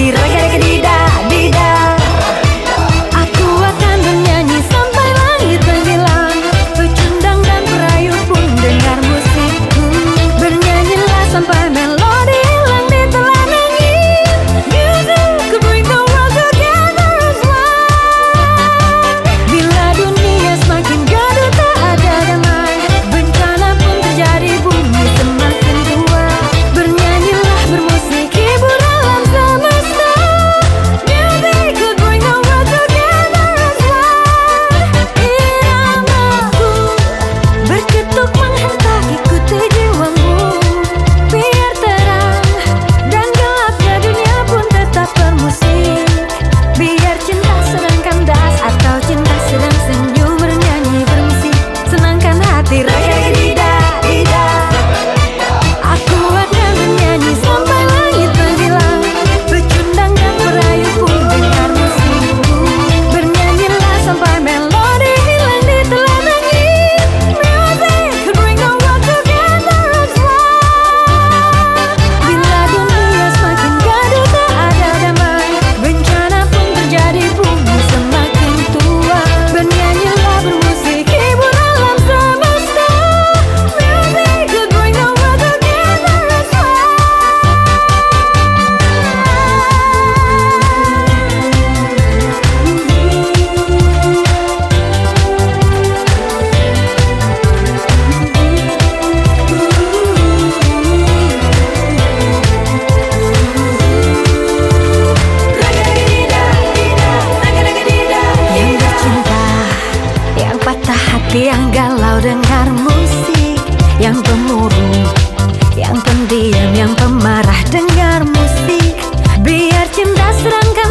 Si reggae Kalau dengar musik yang pemurung Yang pendiam, yang pemarah Dengar musik. Biar cinta serangkan